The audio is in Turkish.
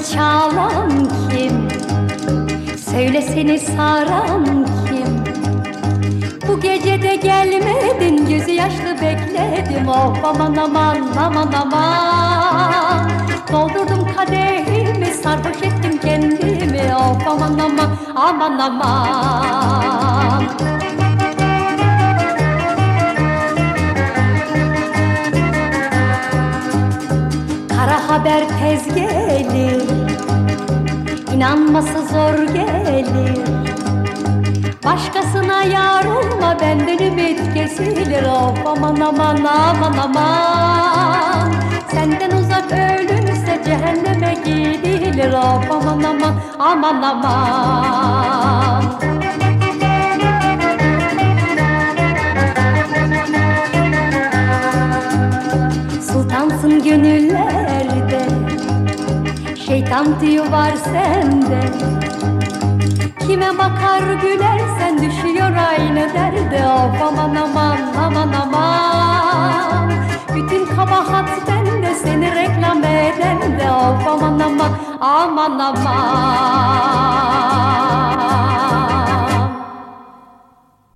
Aşkını çalan kim? Söyle seni saran kim? Bu gece de gelmedin Gözü yaşlı bekledim Oh aman aman aman aman Doldurdum kadehimi Sarhoş ettim kendimi Oh aman aman aman aman Kara haber tez gelir İnanması zor gelir. Başkasına yar olma benden ümit kesilir. Of aman aman aman aman. Senden uzak ölünse cehenneme gidilir. Of aman aman aman aman. Sultansın gönüllerde Şeytan tüyü var sende. Kime bakar gülersen düşüyor aynı derde. Of aman aman aman aman. Bütün kabahat bende seni reklam eden de. Of aman aman aman aman